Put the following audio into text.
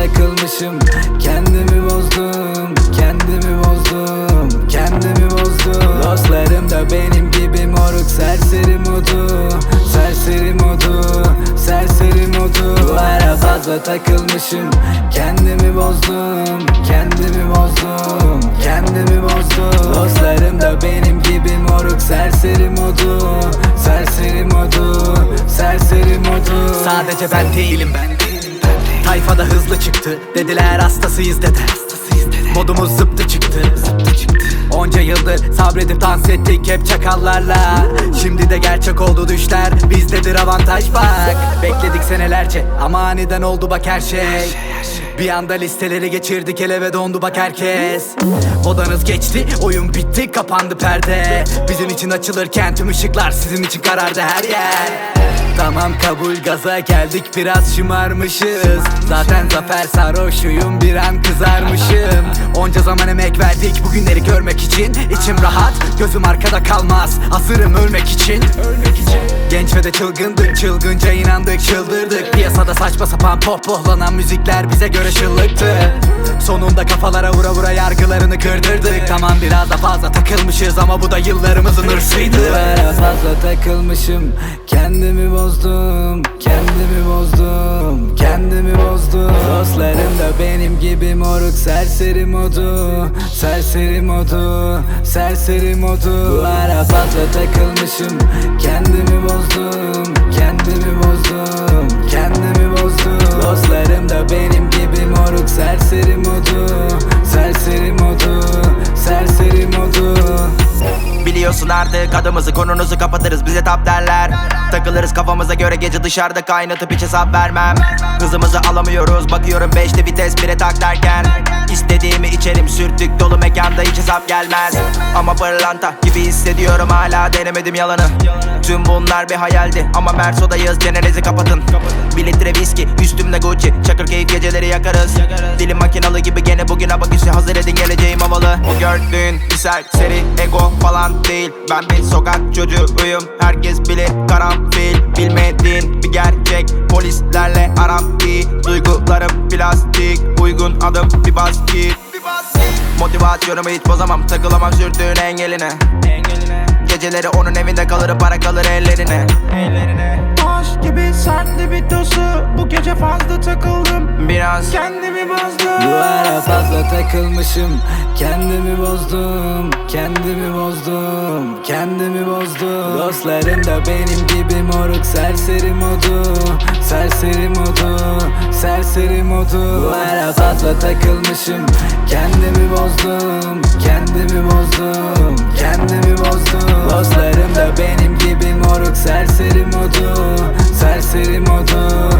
takılmışım. Kendimi bozdum Kendimi bozdum Kendimi bozdum. Dostlarım da benim gibi moruk Serseri modu Serseri modu Serseri modu Bu ara fazla takılmışım. Kendimi bozdum Kendimi bozdum Kendimi bozdum. Dostlarım da benim gibi moruk Serseri modu Serseri modu Serseri modu Sadece ben değilim. ben Tayfada hızlı çıktı. Dediler hastasıyız dede. Modumuz zıptı çıktı. Onca yıldır sabredip dans ettik hep çakallarla. Şimdi de gerçek oldu düşler. Bizdedir avantaj bak Bekledik senelerce. Ama aniden oldu bak her şey bir anda listeleri geçirdik ele ve dondu bak herkes. Odanız geçti oyun bitti kapandı perde. Bizim için açılırken tüm ışıklar sizin için karardı her yer. Tamam kabul gaza geldik biraz şımarmışız. Zaten zafer sarhoşuyum bir an kızarmışım. Onca zaman emek verdik bugünleri görmek için. İçim rahat gözüm arkada kalmaz Hazırım ölmek için. Genç ve de çılgındık çılgınca inandık çıldırdık. Piyasada saçma sapan pohpohlanan müzikler bize göre şıllıktı Sonunda kafalara vura vura yargılarını kırdırdık. Tamam biraz da fazla takılmışız ama bu da yıllarımızın hırsıydı. Duvara fazla takılmışım Kendimi bozdum Kendimi bozdum Kendimi bozdum. Dostlarım da benim gibi moruk Serseri modu Serseri modu Serseri modu. Duvara fazla takılmışım Kendimi bozdum Kendimi bozdum Kendimi bozdum. Dostlarım da benim Serseri modu Serseri modu Serseri modu. Biliyorsun artık adımızı konunuzu kapatırız bize tap derler. Takılırız kafamıza göre gece dışarıda kaynatıp hiç hesap vermem. Hızımızı alamıyoruz bakıyorum 5'te vites 1'e tak derken. İstediğimi içerim sürtük dolu mekanda hiç hesap gelmez. Ama pırlanta gibi hissediyorum hala denemedim yalanı Tüm bunlar bir hayaldi. Ama Merso'dayız cenerizi kapatın. Bir litre viski üstümde Gucci. Çakır keyif geceleri yakarız. Dilim makinalı gibi gene bugün abaküsü hazır edin geleceğim havalı. O gördüğün bir serseri ego falan değil. Ben bir sokak çocuğuyum. Herkes bilir karanfil. Bilmediğin bir gerçek. Polislerle aram iyi. Duygularım plastik. Uygun adım bir bas git Motivasyonumu hiç bozamam. Takılamam sürdüğün engeline Geceleri onun evinde kalır para kalır ellerine. Taş gibi sertli bir dosu. Bu gece fazla takıldım. Biraz. Kendimi bozdum. Duvara fazla takılmışım. Kendimi bozdum. Kendimi bozdum. Kendimi bozdum. Dostlarım da benim gibi moruk. Serseri modu. Serseri modu. Serseri modu. Duvara fazla takılmışım. Kendimi bozdum. Kendimi bozdum. Kendimi bozdum Dostlarım da benim gibi moruk Serseri modu Serseri modu